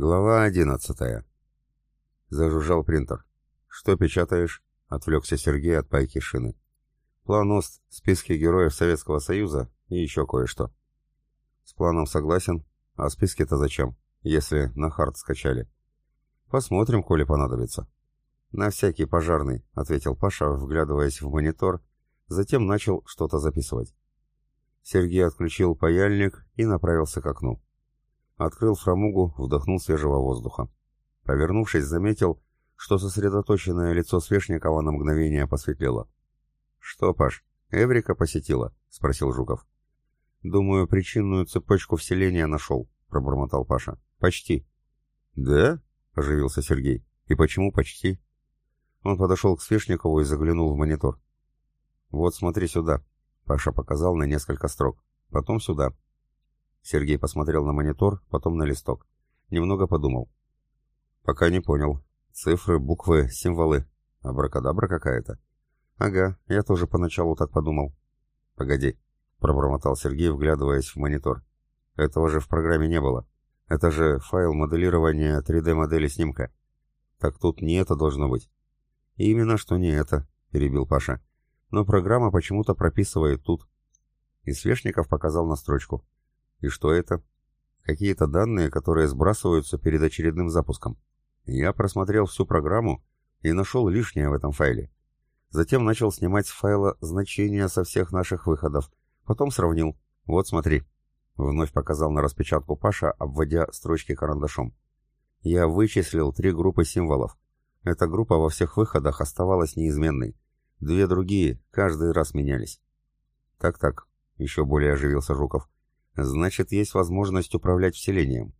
Глава одиннадцатая. Зажужжал принтер. «Что печатаешь?» — отвлекся Сергей от пайки шины. «План ОСТ, списки героев Советского Союза и еще кое-что». «С планом согласен. А списки-то зачем, если на хард скачали?» «Посмотрим, коли понадобится». «На всякий пожарный», — ответил Паша, вглядываясь в монитор, затем начал что-то записывать. Сергей отключил паяльник и направился к окну. Открыл фрамугу, вдохнул свежего воздуха. Повернувшись, заметил, что сосредоточенное лицо Свешникова на мгновение посветлело. «Что, Паш, Эврика посетила?» — спросил Жуков. «Думаю, причинную цепочку вселения нашел», — пробормотал Паша. «Почти». «Да?» — оживился Сергей. «И почему почти?» Он подошел к Свешникову и заглянул в монитор. «Вот смотри сюда», — Паша показал на несколько строк. «Потом сюда». Сергей посмотрел на монитор, потом на листок. Немного подумал. Пока не понял. Цифры, буквы, символы. Абракадабра какая-то. Ага, я тоже поначалу так подумал. Погоди, пробормотал Сергей, вглядываясь в монитор. Этого же в программе не было. Это же файл моделирования 3D-модели снимка. Так тут не это должно быть. Именно что не это, перебил Паша. Но программа почему-то прописывает тут. И Свешников показал на строчку. И что это? Какие-то данные, которые сбрасываются перед очередным запуском. Я просмотрел всю программу и нашел лишнее в этом файле. Затем начал снимать с файла значения со всех наших выходов. Потом сравнил. Вот смотри. Вновь показал на распечатку Паша, обводя строчки карандашом. Я вычислил три группы символов. Эта группа во всех выходах оставалась неизменной. Две другие каждый раз менялись. Так-так, еще более оживился Жуков. Значит, есть возможность управлять вселением.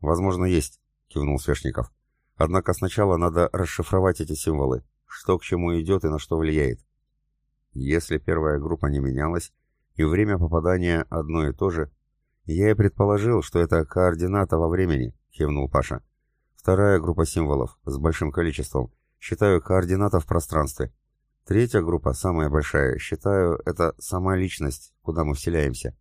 Возможно, есть, кивнул Свешников. Однако сначала надо расшифровать эти символы, что к чему идет и на что влияет. Если первая группа не менялась, и время попадания одно и то же, я и предположил, что это координата во времени, кивнул Паша. Вторая группа символов, с большим количеством, считаю координата в пространстве. Третья группа, самая большая, считаю, это сама личность, куда мы вселяемся.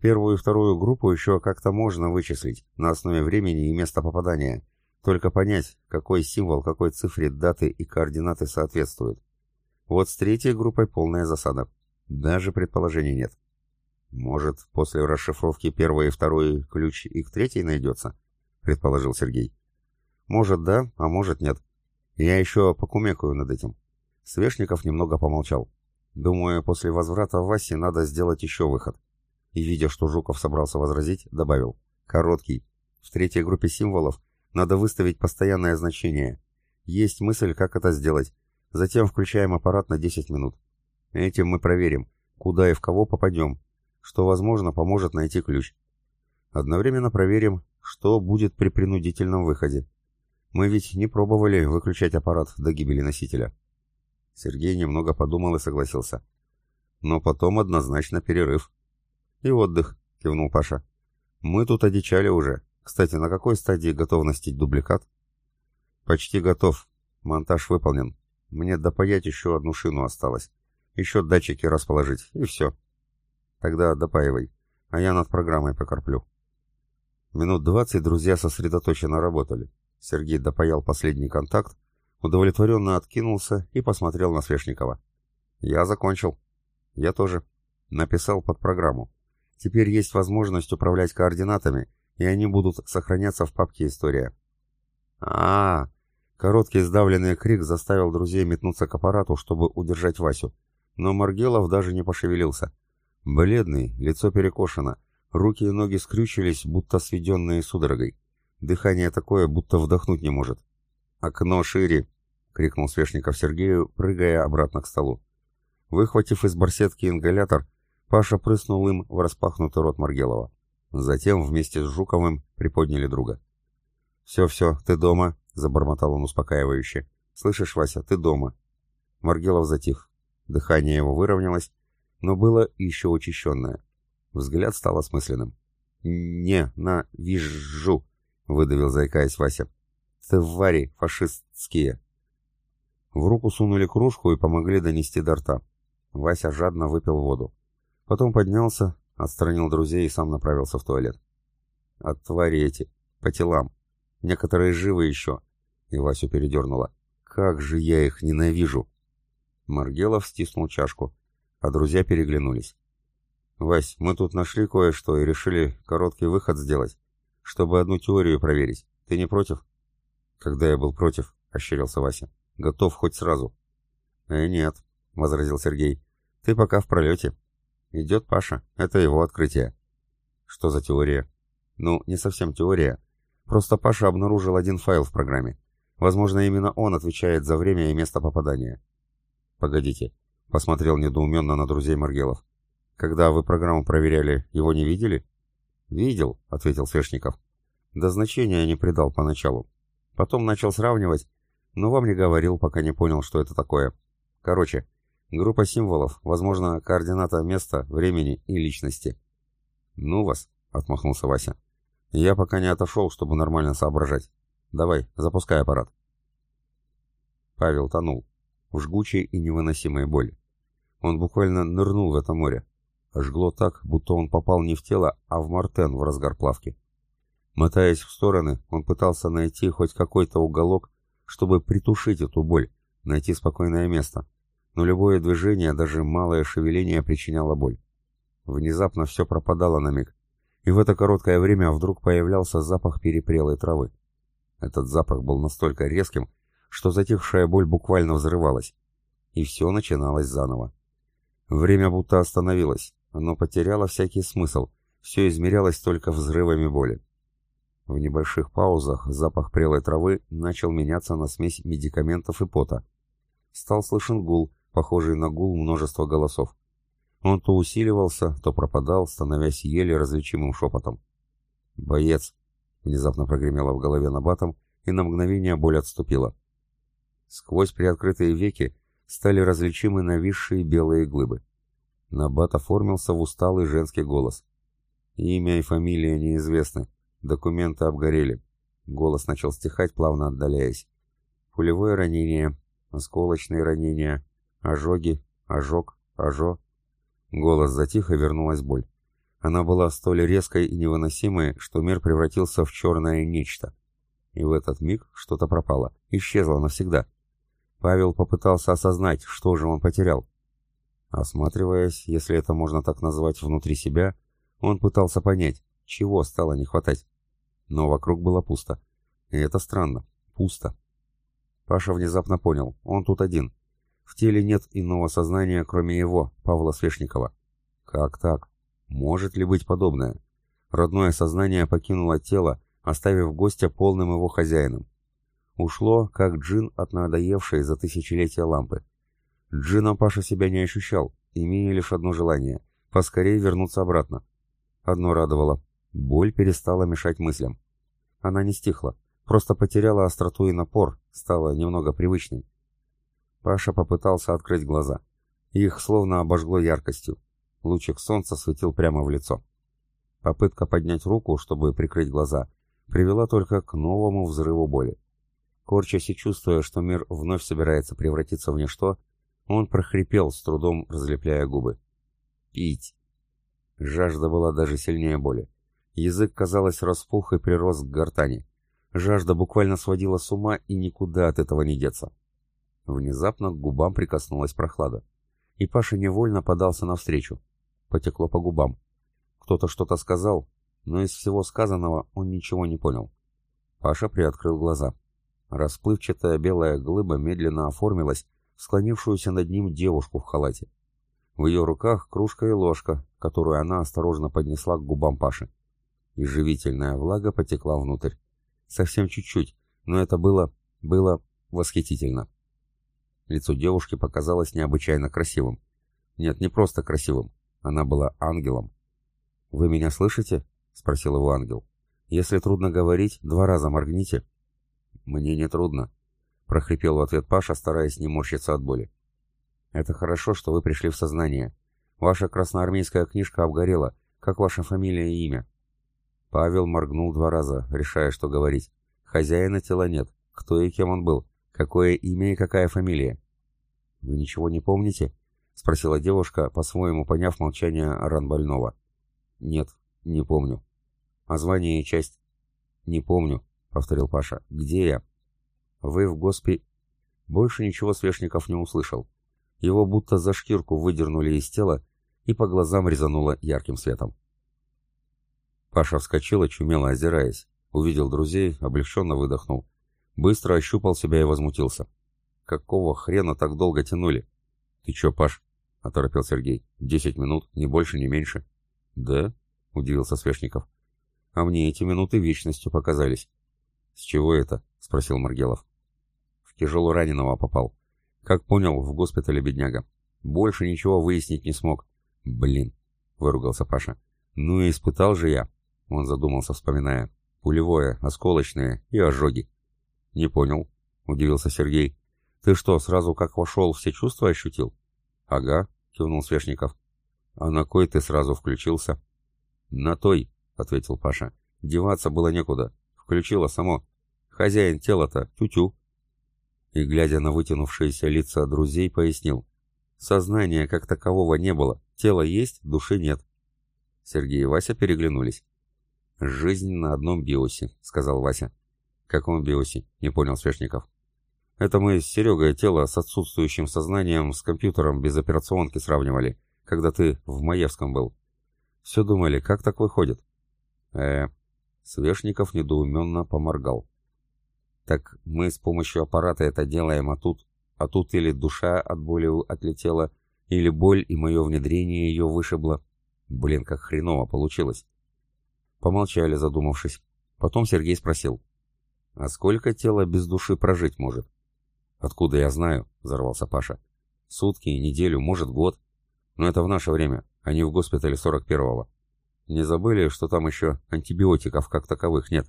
Первую и вторую группу еще как-то можно вычислить на основе времени и места попадания, только понять, какой символ какой цифре даты и координаты соответствуют. Вот с третьей группой полная засада. Даже предположений нет. Может, после расшифровки первой и второй ключ и к третьей найдется? Предположил Сергей. Может, да, а может, нет. Я еще покумекаю над этим. Свешников немного помолчал. Думаю, после возврата в Васе надо сделать еще выход и, видя, что Жуков собрался возразить, добавил «Короткий. В третьей группе символов надо выставить постоянное значение. Есть мысль, как это сделать. Затем включаем аппарат на 10 минут. Этим мы проверим, куда и в кого попадем, что, возможно, поможет найти ключ. Одновременно проверим, что будет при принудительном выходе. Мы ведь не пробовали выключать аппарат до гибели носителя. Сергей немного подумал и согласился. Но потом однозначно перерыв. «И отдых», — кивнул Паша. «Мы тут одичали уже. Кстати, на какой стадии готовности дубликат?» «Почти готов. Монтаж выполнен. Мне допаять еще одну шину осталось. Еще датчики расположить, и все. Тогда допаивай, а я над программой покорплю». Минут двадцать друзья сосредоточенно работали. Сергей допаял последний контакт, удовлетворенно откинулся и посмотрел на Свешникова. «Я закончил». «Я тоже». Написал под программу. Теперь есть возможность управлять координатами, и они будут сохраняться в папке «История». а, -а, -а Короткий сдавленный крик заставил друзей метнуться к аппарату, чтобы удержать Васю. Но Маргелов даже не пошевелился. Бледный, лицо перекошено, руки и ноги скрючились, будто сведенные судорогой. Дыхание такое, будто вдохнуть не может. «Окно шире!» — крикнул Свешников Сергею, прыгая обратно к столу. Выхватив из барсетки ингалятор, Паша прыснул им в распахнутый рот Маргелова. Затем вместе с Жуковым приподняли друга. «Все-все, ты дома», — забормотал он успокаивающе. «Слышишь, Вася, ты дома». Маргелов затих. Дыхание его выровнялось, но было еще учащенное. Взгляд стал осмысленным. «Не, на, вижу», — выдавил, заикаясь Вася. «Твари фашистские». В руку сунули кружку и помогли донести до рта. Вася жадно выпил воду. Потом поднялся, отстранил друзей и сам направился в туалет. От твари эти, по телам. Некоторые живы еще. И Васю передернуло. Как же я их ненавижу. Маргелов стиснул чашку, а друзья переглянулись. «Вась, мы тут нашли кое-что и решили короткий выход сделать, чтобы одну теорию проверить. Ты не против?» «Когда я был против?» — ощерился Вася. «Готов хоть сразу». «Э, нет», — возразил Сергей. «Ты пока в пролете. Идет Паша. Это его открытие». «Что за теория?» «Ну, не совсем теория. Просто Паша обнаружил один файл в программе. Возможно, именно он отвечает за время и место попадания». «Погодите», — посмотрел недоуменно на друзей Маргелов. «Когда вы программу проверяли, его не видели?» «Видел», — ответил Свешников. «Да значения не придал поначалу. Потом начал сравнивать, но вам не говорил, пока не понял, что это такое. Короче, группа символов, возможно, координата места, времени и личности». «Ну вас», — отмахнулся Вася. «Я пока не отошел, чтобы нормально соображать. Давай, запускай аппарат». Павел тонул в жгучей и невыносимой боли. Он буквально нырнул в это море. Жгло так, будто он попал не в тело, а в мартен в разгар плавки. Мотаясь в стороны, он пытался найти хоть какой-то уголок, чтобы притушить эту боль, найти спокойное место. Но любое движение, даже малое шевеление причиняло боль. Внезапно все пропадало на миг, и в это короткое время вдруг появлялся запах перепрелой травы. Этот запах был настолько резким, что затихшая боль буквально взрывалась, и все начиналось заново. Время будто остановилось, оно потеряло всякий смысл, все измерялось только взрывами боли. В небольших паузах запах прелой травы начал меняться на смесь медикаментов и пота. Стал слышен гул, похожий на гул множества голосов. Он то усиливался, то пропадал, становясь еле различимым шепотом. «Боец!» — внезапно прогремело в голове набатом, и на мгновение боль отступила. Сквозь приоткрытые веки стали различимы нависшие белые глыбы. Набат оформился в усталый женский голос. Имя и фамилия неизвестны. Документы обгорели. Голос начал стихать, плавно отдаляясь. Пулевое ранение, осколочные ранения, ожоги, ожог, ожо. Голос затих, и вернулась боль. Она была столь резкой и невыносимой, что мир превратился в черное нечто. И в этот миг что-то пропало, исчезло навсегда. Павел попытался осознать, что же он потерял. Осматриваясь, если это можно так назвать, внутри себя, он пытался понять, чего стало не хватать. Но вокруг было пусто. И это странно. Пусто. Паша внезапно понял, он тут один. В теле нет иного сознания, кроме его, Павла Свешникова. Как так? Может ли быть подобное? Родное сознание покинуло тело, оставив гостя полным его хозяином. Ушло, как джин от надоевшей за тысячелетия лампы. Джином Паша себя не ощущал, имея лишь одно желание — поскорее вернуться обратно. Одно радовало — боль перестала мешать мыслям. Она не стихла, просто потеряла остроту и напор, стала немного привычной. Паша попытался открыть глаза. Их словно обожгло яркостью. Лучик солнца светил прямо в лицо. Попытка поднять руку, чтобы прикрыть глаза, привела только к новому взрыву боли. Корчась и чувствуя, что мир вновь собирается превратиться в ничто, он прохрипел, с трудом разлепляя губы. «Пить!» Жажда была даже сильнее боли. Язык, казалось, распух и прирос к гортани. Жажда буквально сводила с ума, и никуда от этого не деться. Внезапно к губам прикоснулась прохлада. И Паша невольно подался навстречу. Потекло по губам. Кто-то что-то сказал, но из всего сказанного он ничего не понял. Паша приоткрыл глаза. Расплывчатая белая глыба медленно оформилась в склонившуюся над ним девушку в халате. В ее руках кружка и ложка, которую она осторожно поднесла к губам Паши. И живительная влага потекла внутрь. Совсем чуть-чуть, но это было... было восхитительно. Лицо девушки показалось необычайно красивым. Нет, не просто красивым. Она была ангелом. «Вы меня слышите?» — спросил его ангел. «Если трудно говорить, два раза моргните». «Мне не трудно», — прохрипел в ответ Паша, стараясь не морщиться от боли. «Это хорошо, что вы пришли в сознание. Ваша красноармейская книжка обгорела. Как ваша фамилия и имя?» Павел моргнул два раза, решая, что говорить. Хозяина тела нет. Кто и кем он был? Какое имя и какая фамилия? «Вы ничего не помните?» — спросила девушка, по-своему поняв молчание ран больного. «Нет, не помню». «А звание и часть?» «Не помню. повторил Паша. «Где я?» «Вы в госпи...» Больше ничего Свешников не услышал. Его будто за шкирку выдернули из тела и по глазам резануло ярким светом. Паша вскочил, очумело озираясь. Увидел друзей, облегченно выдохнул. Быстро ощупал себя и возмутился. «Какого хрена так долго тянули?» «Ты чё, Паш?» — оторопел Сергей. «Десять минут, ни больше, ни меньше». «Да?» — удивился Свешников. «А мне эти минуты вечностью показались». «С чего это?» — спросил Маргелов. «В тяжело раненого попал. Как понял, в госпитале бедняга. Больше ничего выяснить не смог. Блин!» — выругался Паша. «Ну и испытал же я!» — он задумался, вспоминая. «Пулевое, осколочное и ожоги». «Не понял», — удивился Сергей. «Ты что, сразу как вошел, все чувства ощутил?» «Ага», — кивнул Свешников. «А на кой ты сразу включился?» «На той», — ответил Паша. «Деваться было некуда. Включила само. Хозяин тела-то, тю-тю». И, глядя на вытянувшиеся лица друзей, пояснил. «Сознания как такового не было. Тело есть, души нет». Сергей и Вася переглянулись. «Жизнь на одном биосе», — сказал Вася. «Каком биосе?» — не понял Свешников. Это мы с Серегой тело с отсутствующим сознанием с компьютером без операционки сравнивали, когда ты в Маевском был. Все думали, как так выходит? э Свешников недоуменно поморгал. Так мы с помощью аппарата это делаем, а тут... А тут или душа от боли отлетела, или боль и мое внедрение ее вышибло. Блин, как хреново получилось. Помолчали, задумавшись. Потом Сергей спросил. А сколько тело без души прожить может? «Откуда я знаю?» — взорвался Паша. «Сутки, неделю, может, год. Но это в наше время, а не в госпитале 41-го. Не забыли, что там еще антибиотиков как таковых нет?»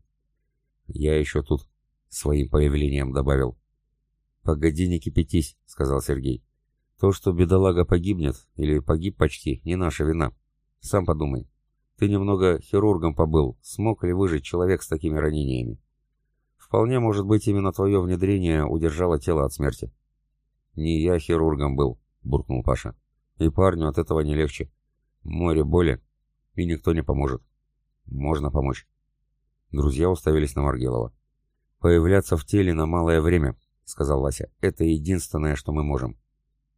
«Я еще тут своим появлением добавил». «Погоди, не кипятись», — сказал Сергей. «То, что бедолага погибнет, или погиб почти, не наша вина. Сам подумай. Ты немного хирургом побыл, смог ли выжить человек с такими ранениями?» Вполне может быть, именно твое внедрение удержало тело от смерти. Не я хирургом был, буркнул Паша. И парню от этого не легче. Море боли, и никто не поможет. Можно помочь. Друзья уставились на Маргелова. «Появляться в теле на малое время», — сказал Вася. «Это единственное, что мы можем».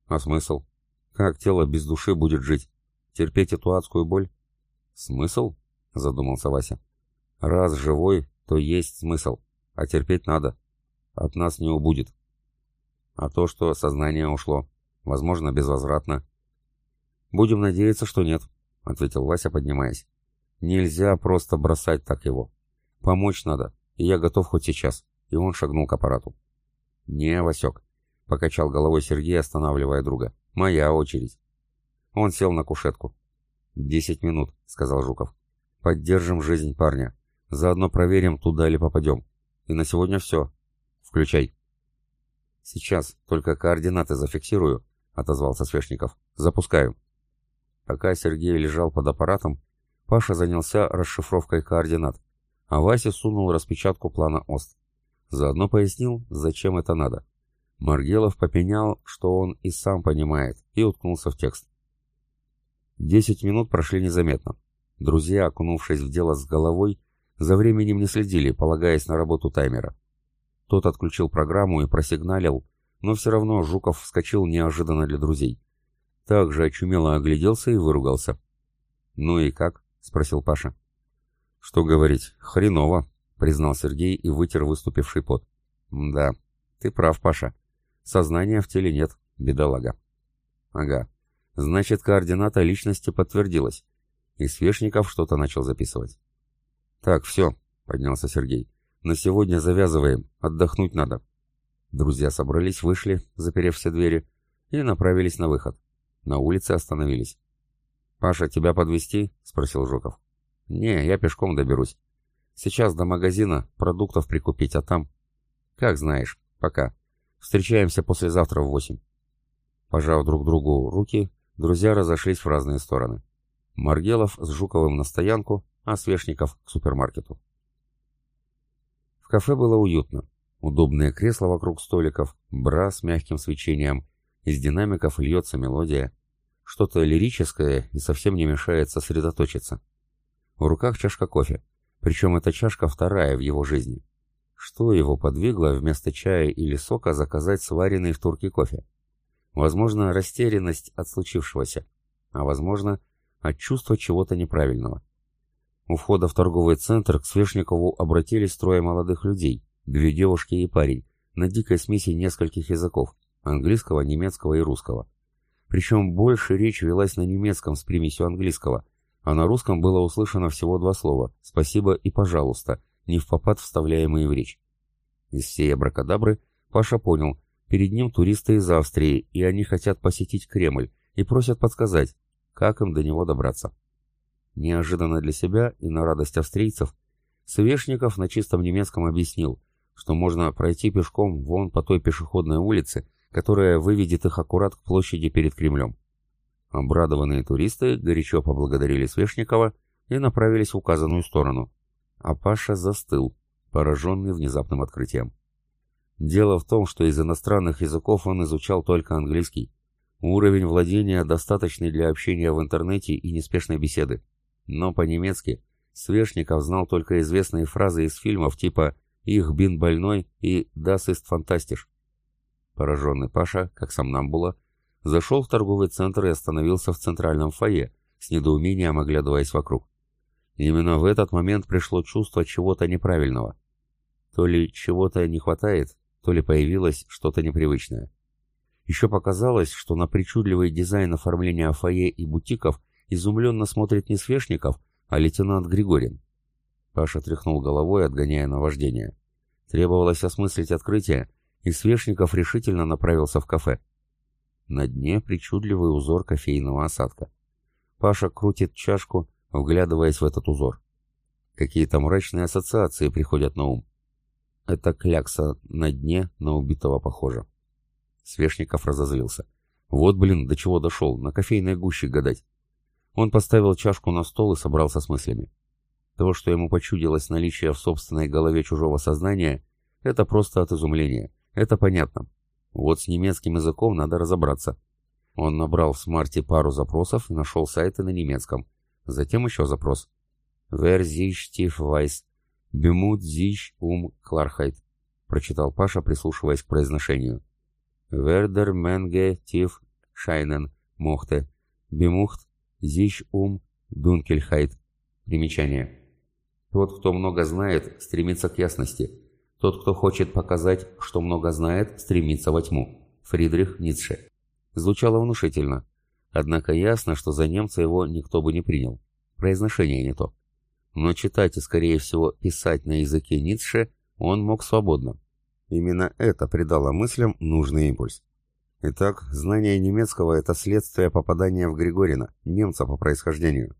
«А смысл? Как тело без души будет жить? Терпеть эту адскую боль?» «Смысл?» — задумался Вася. «Раз живой, то есть смысл а терпеть надо. От нас не убудет. А то, что сознание ушло, возможно, безвозвратно. Будем надеяться, что нет, ответил Вася, поднимаясь. Нельзя просто бросать так его. Помочь надо, и я готов хоть сейчас. И он шагнул к аппарату. Не, Васек, покачал головой Сергей, останавливая друга. Моя очередь. Он сел на кушетку. «Десять минут», — сказал Жуков. «Поддержим жизнь парня. Заодно проверим, туда ли попадем. И на сегодня все. Включай. Сейчас, только координаты зафиксирую, отозвался Свешников. Запускаю. Пока Сергей лежал под аппаратом, Паша занялся расшифровкой координат, а Вася сунул распечатку плана ОСТ. Заодно пояснил, зачем это надо. Маргелов попенял, что он и сам понимает, и уткнулся в текст. Десять минут прошли незаметно. Друзья, окунувшись в дело с головой, за временем не следили, полагаясь на работу таймера. Тот отключил программу и просигналил, но все равно Жуков вскочил неожиданно для друзей. Также очумело огляделся и выругался. «Ну и как?» — спросил Паша. «Что говорить, хреново», — признал Сергей и вытер выступивший пот. «Да, ты прав, Паша. Сознания в теле нет, бедолага». «Ага. Значит, координата личности подтвердилась». И Свешников что-то начал записывать. «Так, все», — поднялся Сергей. «На сегодня завязываем, отдохнуть надо». Друзья собрались, вышли, заперев все двери, и направились на выход. На улице остановились. «Паша, тебя подвести? спросил Жуков. «Не, я пешком доберусь. Сейчас до магазина, продуктов прикупить, а там...» «Как знаешь. Пока. Встречаемся послезавтра в восемь». Пожав друг другу руки, друзья разошлись в разные стороны. Маргелов с Жуковым на стоянку, а Свешников к супермаркету. В кафе было уютно. Удобные кресла вокруг столиков, бра с мягким свечением, из динамиков льется мелодия. Что-то лирическое и совсем не мешает сосредоточиться. В руках чашка кофе, причем эта чашка вторая в его жизни. Что его подвигло вместо чая или сока заказать сваренный в турке кофе? Возможно, растерянность от случившегося, а возможно, от чувства чего-то неправильного. У входа в торговый центр к Свешникову обратились трое молодых людей, две девушки и парень, на дикой смеси нескольких языков – английского, немецкого и русского. Причем больше речь велась на немецком с примесью английского, а на русском было услышано всего два слова «спасибо» и «пожалуйста», не в попад вставляемые в речь. Из всей абракадабры Паша понял, перед ним туристы из Австрии, и они хотят посетить Кремль, и просят подсказать, как им до него добраться. Неожиданно для себя и на радость австрийцев, Свешников на чистом немецком объяснил, что можно пройти пешком вон по той пешеходной улице, которая выведет их аккурат к площади перед Кремлем. Обрадованные туристы горячо поблагодарили Свешникова и направились в указанную сторону. А Паша застыл, пораженный внезапным открытием. Дело в том, что из иностранных языков он изучал только английский. Уровень владения достаточный для общения в интернете и неспешной беседы. Но по-немецки Свешников знал только известные фразы из фильмов типа «Их бин больной» и «Das ist fantastisch». Пораженный Паша, как сам нам было, зашел в торговый центр и остановился в центральном фойе, с недоумением оглядываясь вокруг. Именно в этот момент пришло чувство чего-то неправильного. То ли чего-то не хватает, то ли появилось что-то непривычное. Еще показалось, что на причудливый дизайн оформления фойе и бутиков изумленно смотрит не Свешников, а лейтенант Григорин. Паша тряхнул головой, отгоняя наваждение. Требовалось осмыслить открытие, и Свешников решительно направился в кафе. На дне причудливый узор кофейного осадка. Паша крутит чашку, вглядываясь в этот узор. Какие-то мрачные ассоциации приходят на ум. Это клякса на дне на убитого похоже. Свешников разозлился. Вот, блин, до чего дошел, на кофейной гуще гадать. Он поставил чашку на стол и собрался с мыслями. То, что ему почудилось наличие в собственной голове чужого сознания, это просто от изумления. Это понятно. Вот с немецким языком надо разобраться. Он набрал в смарте пару запросов и нашел сайты на немецком. Затем еще запрос. «Wer sich tief weiß? Bemut sich um Klarheit», прочитал Паша, прислушиваясь к произношению. «Werder Menge tief scheinen mochte. Bemucht Зищ ум Дункельхайт. Примечание. Тот, кто много знает, стремится к ясности. Тот, кто хочет показать, что много знает, стремится во тьму. Фридрих Ницше. Звучало внушительно. Однако ясно, что за немца его никто бы не принял. Произношение не то. Но читать и, скорее всего, писать на языке Ницше он мог свободно. Именно это придало мыслям нужный импульс. Итак, знание немецкого – это следствие попадания в Григорина, немца по происхождению.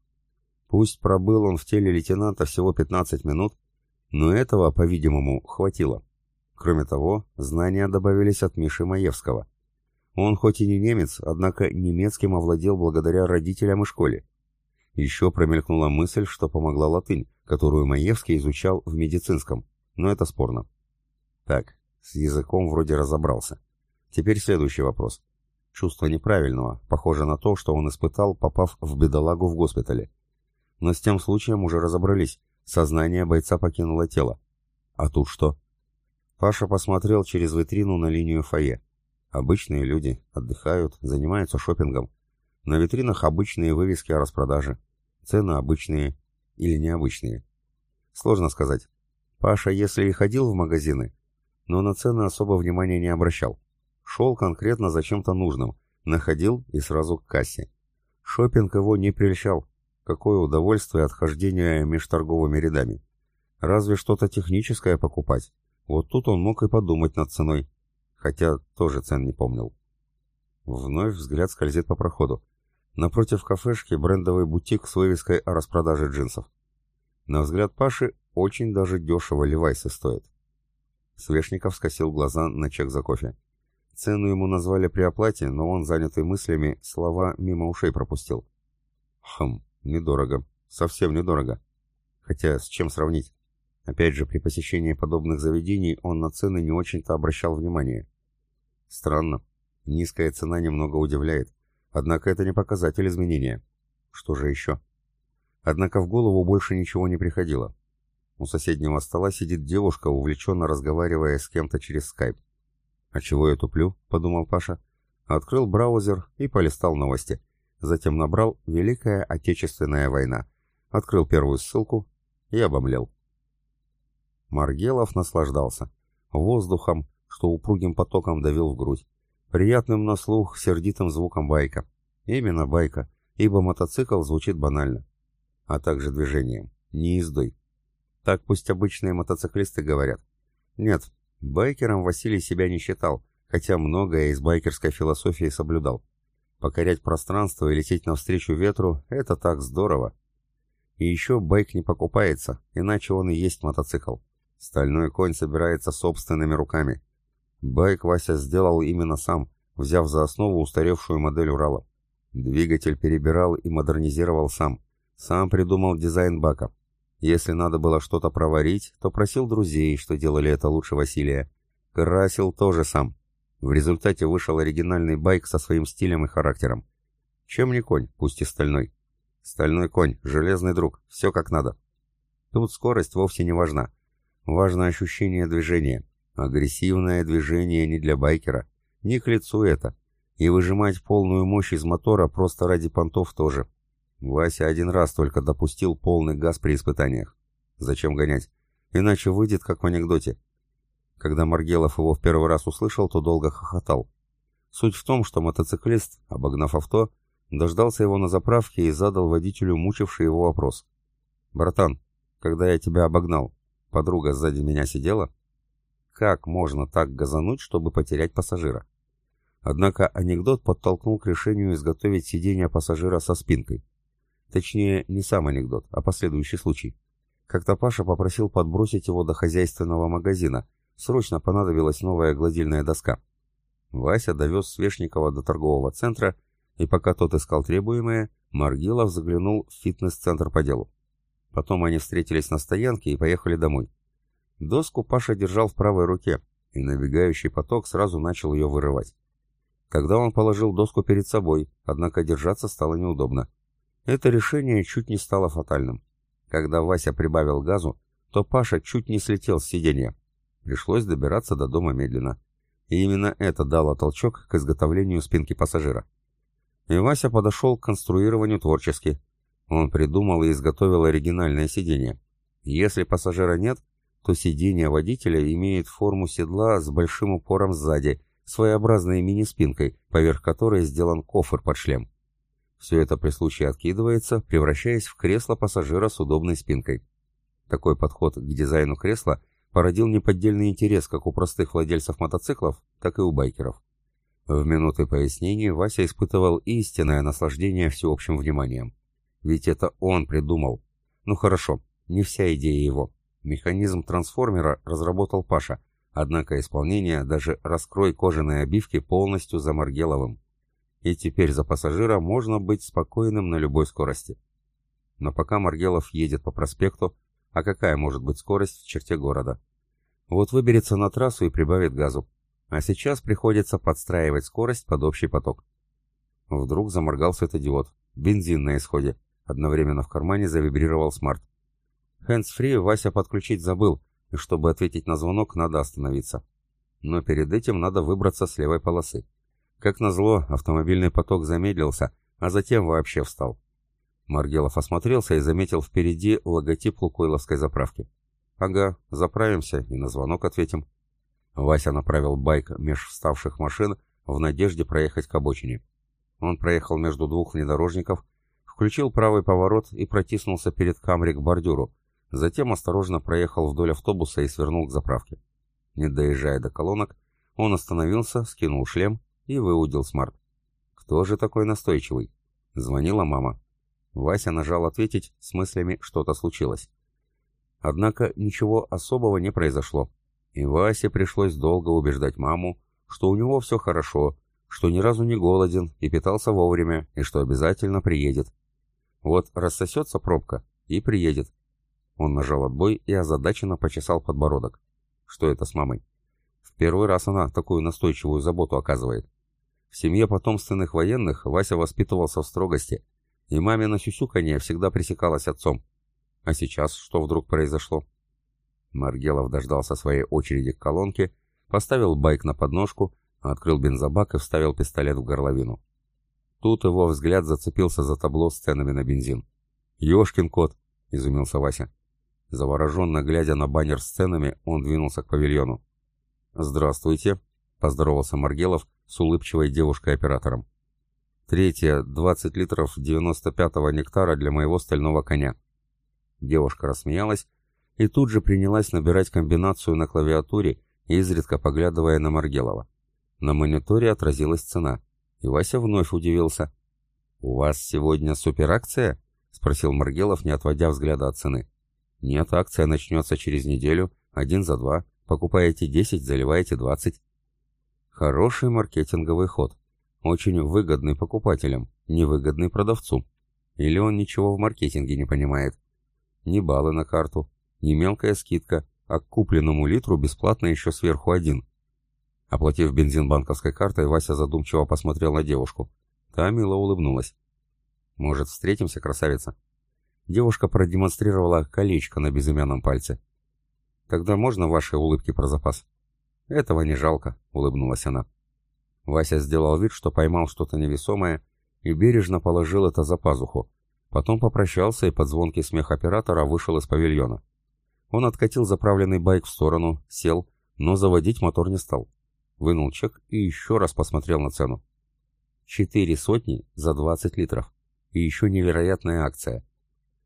Пусть пробыл он в теле лейтенанта всего 15 минут, но этого, по-видимому, хватило. Кроме того, знания добавились от Миши Маевского. Он хоть и не немец, однако немецким овладел благодаря родителям и школе. Еще промелькнула мысль, что помогла латынь, которую Маевский изучал в медицинском, но это спорно. Так, с языком вроде разобрался. Теперь следующий вопрос. Чувство неправильного, похоже на то, что он испытал, попав в бедолагу в госпитале. Но с тем случаем уже разобрались. Сознание бойца покинуло тело. А тут что? Паша посмотрел через витрину на линию фойе. Обычные люди отдыхают, занимаются шопингом. На витринах обычные вывески о распродаже. Цены обычные или необычные. Сложно сказать. Паша, если и ходил в магазины, но на цены особо внимания не обращал. Шел конкретно за чем-то нужным, находил и сразу к кассе. Шопинг его не прельщал. Какое удовольствие от хождения меж торговыми рядами. Разве что-то техническое покупать. Вот тут он мог и подумать над ценой. Хотя тоже цен не помнил. Вновь взгляд скользит по проходу. Напротив кафешки брендовый бутик с вывеской о распродаже джинсов. На взгляд Паши очень даже дешево левайсы стоят. Свешников скосил глаза на чек за кофе. Цену ему назвали при оплате, но он, занятый мыслями, слова мимо ушей пропустил. Хм, недорого. Совсем недорого. Хотя, с чем сравнить? Опять же, при посещении подобных заведений он на цены не очень-то обращал внимание. Странно. Низкая цена немного удивляет. Однако это не показатель изменения. Что же еще? Однако в голову больше ничего не приходило. У соседнего стола сидит девушка, увлеченно разговаривая с кем-то через скайп. «А чего я туплю?» — подумал Паша. Открыл браузер и полистал новости. Затем набрал «Великая Отечественная война». Открыл первую ссылку и обомлел. Маргелов наслаждался. Воздухом, что упругим потоком давил в грудь. Приятным на слух, сердитым звуком байка. Именно байка, ибо мотоцикл звучит банально. А также движением, не ездой. Так пусть обычные мотоциклисты говорят. Нет, байкером Василий себя не считал, хотя многое из байкерской философии соблюдал. Покорять пространство и лететь навстречу ветру — это так здорово. И еще байк не покупается, иначе он и есть мотоцикл. Стальной конь собирается собственными руками. Байк Вася сделал именно сам, взяв за основу устаревшую модель Урала. Двигатель перебирал и модернизировал сам. Сам придумал дизайн бака. Если надо было что-то проварить, то просил друзей, что делали это лучше Василия. Красил тоже сам. В результате вышел оригинальный байк со своим стилем и характером. Чем не конь, пусть и стальной. Стальной конь, железный друг, все как надо. Тут скорость вовсе не важна. Важно ощущение движения. Агрессивное движение не для байкера. Не к лицу это. И выжимать полную мощь из мотора просто ради понтов тоже. Вася один раз только допустил полный газ при испытаниях. Зачем гонять? Иначе выйдет, как в анекдоте. Когда Маргелов его в первый раз услышал, то долго хохотал. Суть в том, что мотоциклист, обогнав авто, дождался его на заправке и задал водителю мучивший его вопрос. «Братан, когда я тебя обогнал, подруга сзади меня сидела?» Как можно так газануть, чтобы потерять пассажира? Однако анекдот подтолкнул к решению изготовить сиденье пассажира со спинкой. Точнее, не сам анекдот, а последующий случай. Как-то Паша попросил подбросить его до хозяйственного магазина. Срочно понадобилась новая гладильная доска. Вася довез Свешникова до торгового центра, и пока тот искал требуемое, Маргилов заглянул в фитнес-центр по делу. Потом они встретились на стоянке и поехали домой. Доску Паша держал в правой руке, и набегающий поток сразу начал ее вырывать. Когда он положил доску перед собой, однако держаться стало неудобно. Это решение чуть не стало фатальным. Когда Вася прибавил газу, то Паша чуть не слетел с сиденья. Пришлось добираться до дома медленно. И именно это дало толчок к изготовлению спинки пассажира. И Вася подошел к конструированию творчески. Он придумал и изготовил оригинальное сиденье. Если пассажира нет, то сиденье водителя имеет форму седла с большим упором сзади, своеобразной мини-спинкой, поверх которой сделан кофр под шлем. Все это при случае откидывается, превращаясь в кресло пассажира с удобной спинкой. Такой подход к дизайну кресла породил неподдельный интерес как у простых владельцев мотоциклов, так и у байкеров. В минуты пояснений Вася испытывал истинное наслаждение всеобщим вниманием. Ведь это он придумал. Ну хорошо, не вся идея его. Механизм трансформера разработал Паша, однако исполнение даже раскрой кожаной обивки полностью за Маргеловым. И теперь за пассажира можно быть спокойным на любой скорости. Но пока Маргелов едет по проспекту, а какая может быть скорость в черте города? Вот выберется на трассу и прибавит газу. А сейчас приходится подстраивать скорость под общий поток. Вдруг заморгал светодиод. Бензин на исходе. Одновременно в кармане завибрировал смарт. Hands-free Вася подключить забыл, и чтобы ответить на звонок, надо остановиться. Но перед этим надо выбраться с левой полосы. Как назло, автомобильный поток замедлился, а затем вообще встал. Маргелов осмотрелся и заметил впереди логотип лукойловской заправки. «Ага, заправимся и на звонок ответим». Вася направил байк меж вставших машин в надежде проехать к обочине. Он проехал между двух внедорожников, включил правый поворот и протиснулся перед Камри к бордюру, Затем осторожно проехал вдоль автобуса и свернул к заправке. Не доезжая до колонок, он остановился, скинул шлем и выудил смарт. Кто же такой настойчивый? Звонила мама. Вася нажал ответить с мыслями «что-то случилось». Однако ничего особого не произошло. И Васе пришлось долго убеждать маму, что у него все хорошо, что ни разу не голоден и питался вовремя, и что обязательно приедет. Вот рассосется пробка и приедет, он нажал отбой и озадаченно почесал подбородок. Что это с мамой? В первый раз она такую настойчивую заботу оказывает. В семье потомственных военных Вася воспитывался в строгости, и мамино сюсюканье всегда пресекалось отцом. А сейчас что вдруг произошло? Маргелов дождался своей очереди к колонке, поставил байк на подножку, открыл бензобак и вставил пистолет в горловину. Тут его взгляд зацепился за табло с ценами на бензин. «Ешкин кот!» — изумился Вася. Завороженно глядя на баннер с ценами, он двинулся к павильону. «Здравствуйте!» — поздоровался Маргелов с улыбчивой девушкой-оператором. «Третье — 20 литров 95-го нектара для моего стального коня». Девушка рассмеялась и тут же принялась набирать комбинацию на клавиатуре, изредка поглядывая на Маргелова. На мониторе отразилась цена, и Вася вновь удивился. «У вас сегодня суперакция?» — спросил Маргелов, не отводя взгляда от цены. «Нет, акция начнется через неделю, один за два. Покупаете 10, заливаете 20». Хороший маркетинговый ход. Очень выгодный покупателям, невыгодный продавцу. Или он ничего в маркетинге не понимает. Ни баллы на карту, ни мелкая скидка, а к купленному литру бесплатно еще сверху один. Оплатив бензин банковской картой, Вася задумчиво посмотрел на девушку. Та мило улыбнулась. «Может, встретимся, красавица?» Девушка продемонстрировала колечко на безымянном пальце. «Тогда можно ваши улыбки про запас?» «Этого не жалко», — улыбнулась она. Вася сделал вид, что поймал что-то невесомое, и бережно положил это за пазуху. Потом попрощался и под звонкий смех оператора вышел из павильона. Он откатил заправленный байк в сторону, сел, но заводить мотор не стал. Вынул чек и еще раз посмотрел на цену. Четыре сотни за 20 литров. И еще невероятная акция.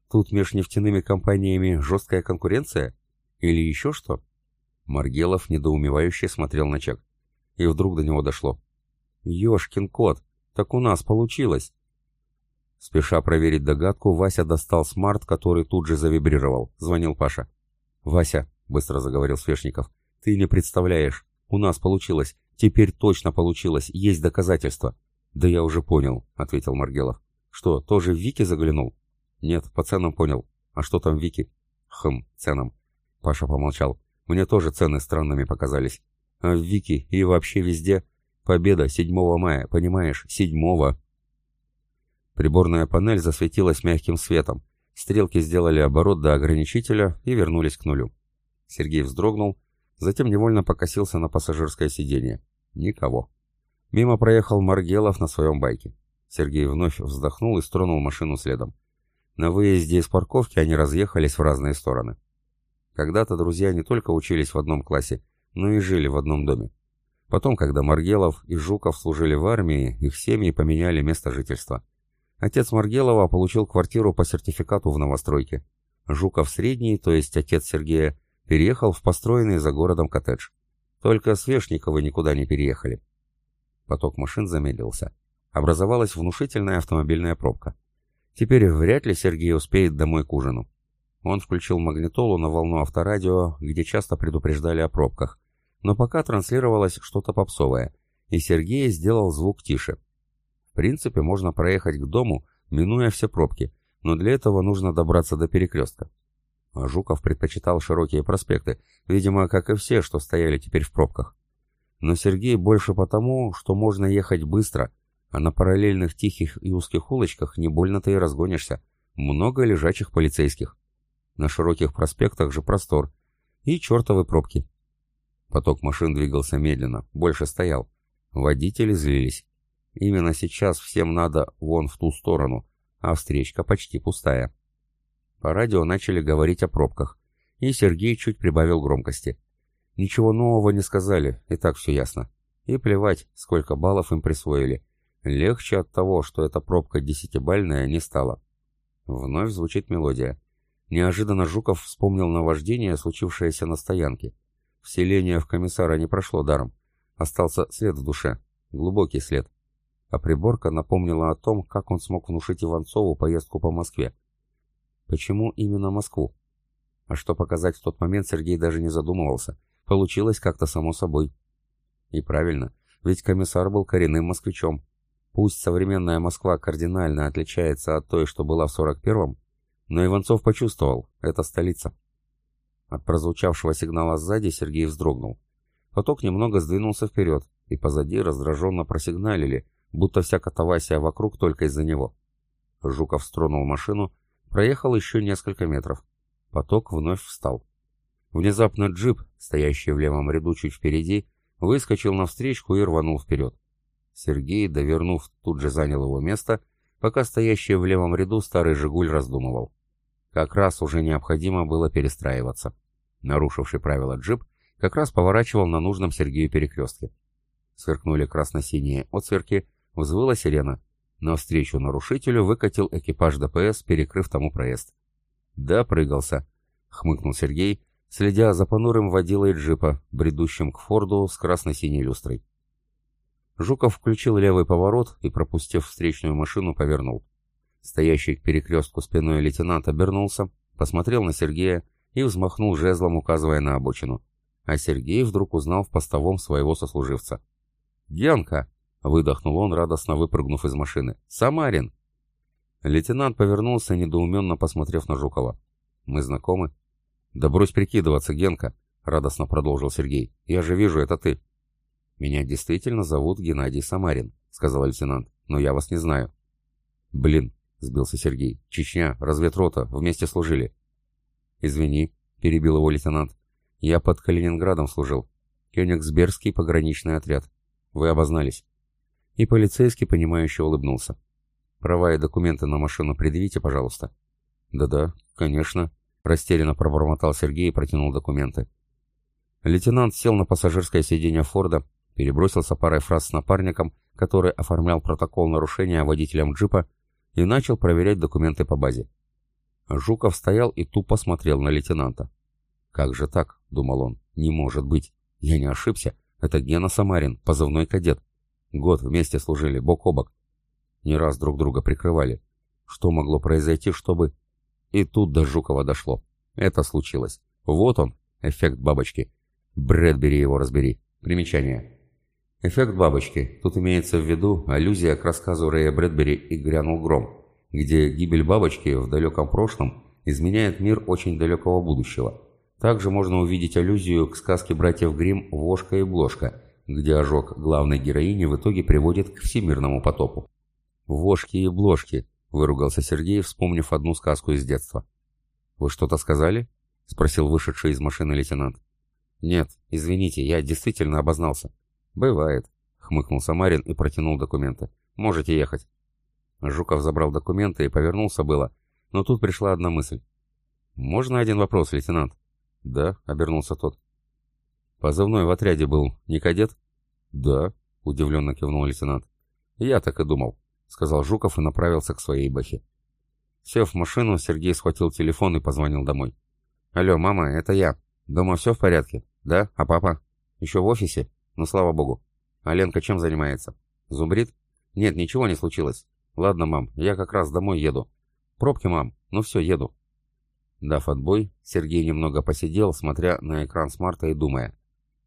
Тут между нефтяными компаниями жесткая конкуренция? Или еще что? Маргелов недоумевающе смотрел на чек. И вдруг до него дошло. «Ешкин кот! Так у нас получилось!» Спеша проверить догадку, Вася достал смарт, который тут же завибрировал. Звонил Паша. «Вася», — быстро заговорил Свешников, — «ты не представляешь. У нас получилось. Теперь точно получилось. Есть доказательства». «Да я уже понял», — ответил Маргелов. «Что, тоже в Вики заглянул?» «Нет, по ценам понял. А что там Вики?» «Хм, ценам». Паша помолчал. «Мне тоже цены странными показались. А в Вики и вообще везде победа 7 мая, понимаешь? 7 Приборная панель засветилась мягким светом. Стрелки сделали оборот до ограничителя и вернулись к нулю. Сергей вздрогнул, затем невольно покосился на пассажирское сиденье. Никого. Мимо проехал Маргелов на своем байке. Сергей вновь вздохнул и стронул машину следом. На выезде из парковки они разъехались в разные стороны. Когда-то друзья не только учились в одном классе, но и жили в одном доме. Потом, когда Маргелов и Жуков служили в армии, их семьи поменяли место жительства. Отец Маргелова получил квартиру по сертификату в новостройке. Жуков средний, то есть отец Сергея, переехал в построенный за городом коттедж. Только Свешниковы никуда не переехали. Поток машин замедлился. Образовалась внушительная автомобильная пробка. Теперь вряд ли Сергей успеет домой к ужину. Он включил магнитолу на волну авторадио, где часто предупреждали о пробках. Но пока транслировалось что-то попсовое, и Сергей сделал звук тише. В принципе, можно проехать к дому, минуя все пробки, но для этого нужно добраться до перекрестка. А Жуков предпочитал широкие проспекты, видимо, как и все, что стояли теперь в пробках. Но Сергей больше потому, что можно ехать быстро, а на параллельных тихих и узких улочках не больно-то и разгонишься. Много лежачих полицейских. На широких проспектах же простор. И чертовы пробки. Поток машин двигался медленно, больше стоял. Водители злились. Именно сейчас всем надо вон в ту сторону, а встречка почти пустая. По радио начали говорить о пробках, и Сергей чуть прибавил громкости. Ничего нового не сказали, и так все ясно. И плевать, сколько баллов им присвоили. Легче от того, что эта пробка десятибальная, не стало. Вновь звучит мелодия. Неожиданно Жуков вспомнил наваждение, случившееся на стоянке. Вселение в комиссара не прошло даром. Остался след в душе. Глубокий след а приборка напомнила о том, как он смог внушить Иванцову поездку по Москве. Почему именно Москву? А что показать в тот момент Сергей даже не задумывался. Получилось как-то само собой. И правильно, ведь комиссар был коренным москвичом. Пусть современная Москва кардинально отличается от той, что была в 41-м, но Иванцов почувствовал, это столица. От прозвучавшего сигнала сзади Сергей вздрогнул. Поток немного сдвинулся вперед, и позади раздраженно просигналили, будто вся катавасия вокруг только из-за него. Жуков стронул машину, проехал еще несколько метров. Поток вновь встал. Внезапно джип, стоящий в левом ряду чуть впереди, выскочил навстречу и рванул вперед. Сергей, довернув, тут же занял его место, пока стоящий в левом ряду старый «Жигуль» раздумывал. Как раз уже необходимо было перестраиваться. Нарушивший правила джип как раз поворачивал на нужном Сергею перекрестке. Сверкнули красно-синие отсверки, взвыла сирена. Навстречу нарушителю выкатил экипаж ДПС, перекрыв тому проезд. «Да, прыгался», — хмыкнул Сергей, следя за понурым водилой джипа, бредущим к Форду с красно-синей люстрой. Жуков включил левый поворот и, пропустив встречную машину, повернул. Стоящий к перекрестку спиной лейтенант обернулся, посмотрел на Сергея и взмахнул жезлом, указывая на обочину. А Сергей вдруг узнал в постовом своего сослуживца. «Генка!» — выдохнул он, радостно выпрыгнув из машины. «Самарин!» Лейтенант повернулся, недоуменно посмотрев на Жукова. «Мы знакомы?» «Да брось прикидываться, Генка!» — радостно продолжил Сергей. «Я же вижу, это ты!» «Меня действительно зовут Геннадий Самарин», — сказал лейтенант. «Но я вас не знаю». «Блин!» — сбился Сергей. «Чечня, разведрота, вместе служили». «Извини», — перебил его лейтенант. «Я под Калининградом служил. Кёнигсбергский пограничный отряд. Вы обознались». И полицейский, понимающе улыбнулся. «Права и документы на машину предъявите, пожалуйста». «Да-да, конечно», Растерянно пробормотал Сергей и протянул документы. Лейтенант сел на пассажирское сиденье Форда, перебросился парой фраз с напарником, который оформлял протокол нарушения водителям джипа, и начал проверять документы по базе. Жуков стоял и тупо смотрел на лейтенанта. «Как же так?» — думал он. «Не может быть. Я не ошибся. Это Гена Самарин, позывной кадет. Год вместе служили, бок о бок. Не раз друг друга прикрывали. Что могло произойти, чтобы...» И тут до Жукова дошло. Это случилось. Вот он, эффект бабочки. Брэдбери его разбери. Примечание. Эффект бабочки. Тут имеется в виду аллюзия к рассказу Рэя Брэдбери «И грянул гром», где гибель бабочки в далеком прошлом изменяет мир очень далекого будущего. Также можно увидеть аллюзию к сказке братьев Гримм «Вошка и Бложка», где ожог главной героини в итоге приводит к всемирному потопу. «Вошки и Бложки», выругался Сергей, вспомнив одну сказку из детства. «Вы что-то сказали?» — спросил вышедший из машины лейтенант. «Нет, извините, я действительно обознался». «Бывает», — хмыкнул Самарин и протянул документы. «Можете ехать». Жуков забрал документы и повернулся было, но тут пришла одна мысль. «Можно один вопрос, лейтенант?» «Да», — обернулся тот. «Позывной в отряде был не кадет?» «Да», — удивленно кивнул лейтенант. «Я так и думал сказал Жуков и направился к своей бахе. Сев в машину, Сергей схватил телефон и позвонил домой. «Алло, мама, это я. Дома все в порядке? Да? А папа? Еще в офисе? Ну, слава богу. А Ленка чем занимается? Зубрит? Нет, ничего не случилось. Ладно, мам, я как раз домой еду. Пробки, мам. Ну все, еду». Дав отбой, Сергей немного посидел, смотря на экран смарта и думая.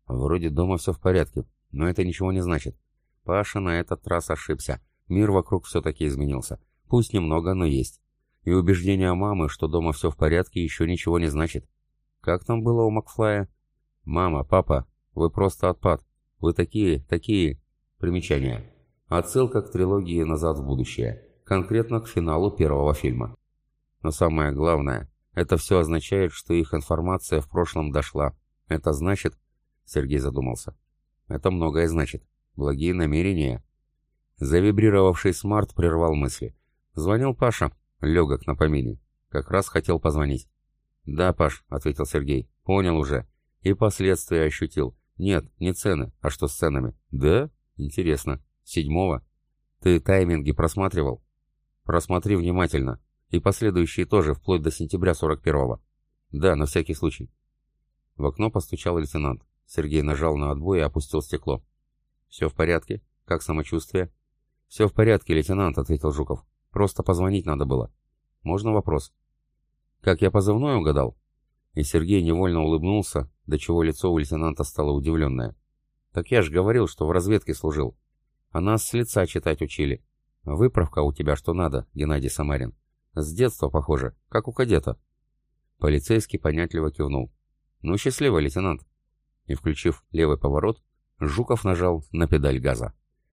Вроде дома все в порядке, но это ничего не значит. Паша на этот раз ошибся. Мир вокруг все-таки изменился. Пусть немного, но есть. И убеждение мамы, что дома все в порядке, еще ничего не значит. Как там было у Макфлая? «Мама, папа, вы просто отпад. Вы такие, такие...» Примечание. Отсылка к трилогии «Назад в будущее». Конкретно к финалу первого фильма. Но самое главное, это все означает, что их информация в прошлом дошла. Это значит... Сергей задумался. Это многое значит. Благие намерения, Завибрировавший смарт прервал мысли. Звонил Паша, легок на помине. Как раз хотел позвонить. «Да, Паш», — ответил Сергей, — «понял уже. И последствия ощутил. Нет, не цены, а что с ценами?» «Да? Интересно. Седьмого? Ты тайминги просматривал?» «Просмотри внимательно. И последующие тоже, вплоть до сентября 41-го. Да, на всякий случай». В окно постучал лейтенант. Сергей нажал на отбой и опустил стекло. «Все в порядке? Как самочувствие?» «Все в порядке, лейтенант», — ответил Жуков. «Просто позвонить надо было». «Можно вопрос?» «Как я позывной угадал?» И Сергей невольно улыбнулся, до чего лицо у лейтенанта стало удивленное. «Так я ж говорил, что в разведке служил. А нас с лица читать учили. Выправка у тебя что надо, Геннадий Самарин. С детства, похоже, как у кадета». Полицейский понятливо кивнул. «Ну, счастливо, лейтенант». И, включив левый поворот, Жуков нажал на педаль газа.